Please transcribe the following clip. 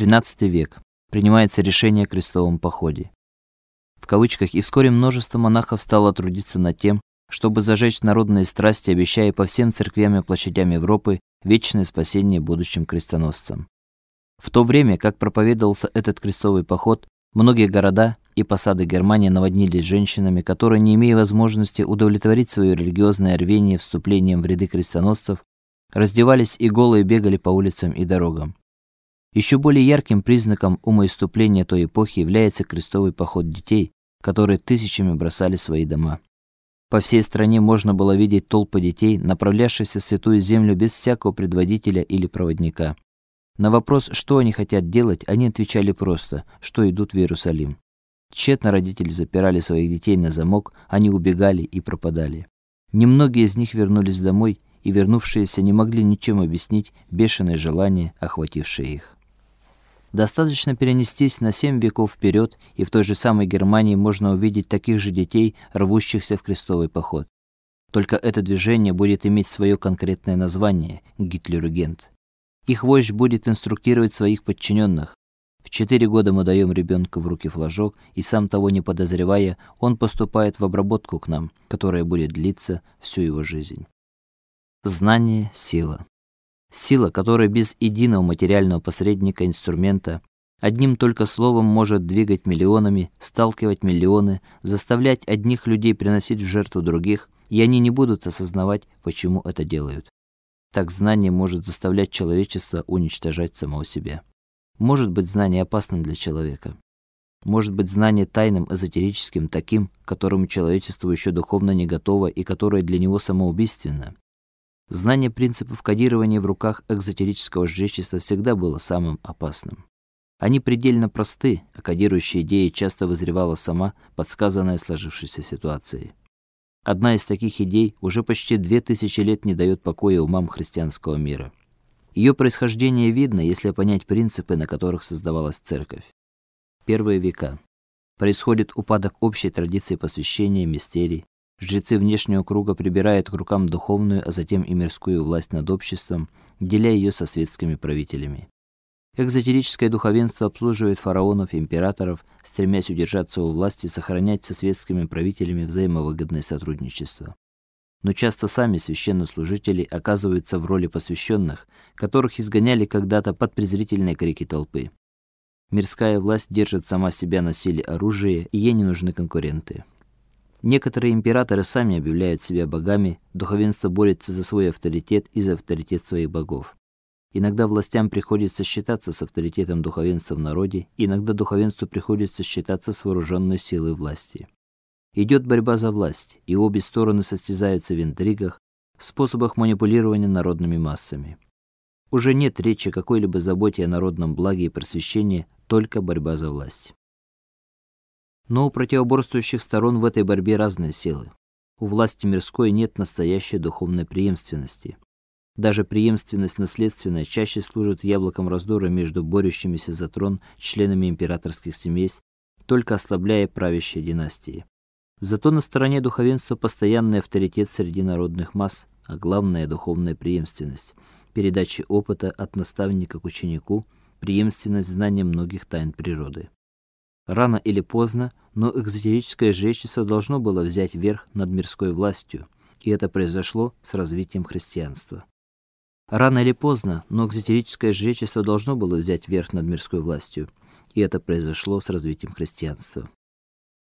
13 век. Принимается решение о крестовом походе. В кавычках и вскоре множество монахов стало трудиться над тем, чтобы зажечь народные страсти, обещая по всем церквям и площадям Европы вечное спасение будущим крестоносцам. В то время, как проповедовался этот крестовый поход, многие города и посады Германии наводнились женщинами, которые, не имея возможности удовлетворить свое религиозное рвение вступлением в ряды крестоносцев, раздевались и голые бегали по улицам и дорогам. Еще более ярким признаком умоиступления той эпохи является крестовый поход детей, которые тысячами бросали свои дома. По всей стране можно было видеть толпы детей, направлявшихся в святую землю без всякого предводителя или проводника. На вопрос, что они хотят делать, они отвечали просто, что идут в Иерусалим. Тщетно родители запирали своих детей на замок, они убегали и пропадали. Немногие из них вернулись домой, и вернувшиеся не могли ничем объяснить бешеное желание, охватившее их. Достаточно перенестись на семь веков вперед, и в той же самой Германии можно увидеть таких же детей, рвущихся в крестовый поход. Только это движение будет иметь свое конкретное название Гитлерюгент. Их вождь будет инструктировать своих подчиненных. В четыре года мы даем ребенка в руки флажок, и сам того не подозревая, он поступает в обработку к нам, которая будет длиться всю его жизнь. Знание сила. Сила, которая без единого материального посредника инструмента одним только словом может двигать миллионами, сталкивать миллионы, заставлять одних людей приносить в жертву других, и они не будут осознавать, почему это делают. Так знание может заставлять человечество уничтожать самого себя. Может быть, знание опасным для человека. Может быть, знание тайным, эзотерическим, таким, к которому человечество еще духовно не готово и которое для него самоубийственно. Знание принципов кодирования в руках экзотерического жречества всегда было самым опасным. Они предельно просты, а кодирующая идея часто вызревала сама, подсказанная сложившейся ситуацией. Одна из таких идей уже почти две тысячи лет не дает покоя умам христианского мира. Ее происхождение видно, если понять принципы, на которых создавалась церковь. Первые века. Происходит упадок общей традиции посвящения мистерий, Жрецы внешнего круга прибирают к рукам духовную, а затем и мирскую власть над обществом, деля ее со светскими правителями. Экзотерическое духовенство обслуживает фараонов и императоров, стремясь удержаться у власти сохранять со светскими правителями взаимовыгодное сотрудничество. Но часто сами священнослужители оказываются в роли посвященных, которых изгоняли когда-то под презрительные крики толпы. Мирская власть держит сама себя на силе оружия, и ей не нужны конкуренты. Некоторые императоры сами объявляют себя богами, духовенство борется за свой авторитет и за авторитет своих богов. Иногда властям приходится считаться с авторитетом духовенства в народе, иногда духовенству приходится считаться с вооруженной силой власти. Идет борьба за власть, и обе стороны состязаются в интригах, в способах манипулирования народными массами. Уже нет речи о какой-либо заботе о народном благе и просвещении, только борьба за власть. Но у противоборствующих сторон в этой борьбе разные силы. У власти мирской нет настоящей духовной преемственности. Даже преемственность наследственная чаще служит яблоком раздора между борющимися за трон членами императорских семей, только ослабляя правящие династии. Зато на стороне духовенства постоянный авторитет среди народных масс, а главное духовная преемственность, передача опыта от наставника к ученику, преемственность знания многих тайн природы. Рано или поздно, но экзотерическое жречество должно было взять верх над мирской властью, и это произошло с развитием христианства. Рано или поздно, но экзотерическое жречество должно было взять верх над мирской властью, и это произошло с развитием христианства.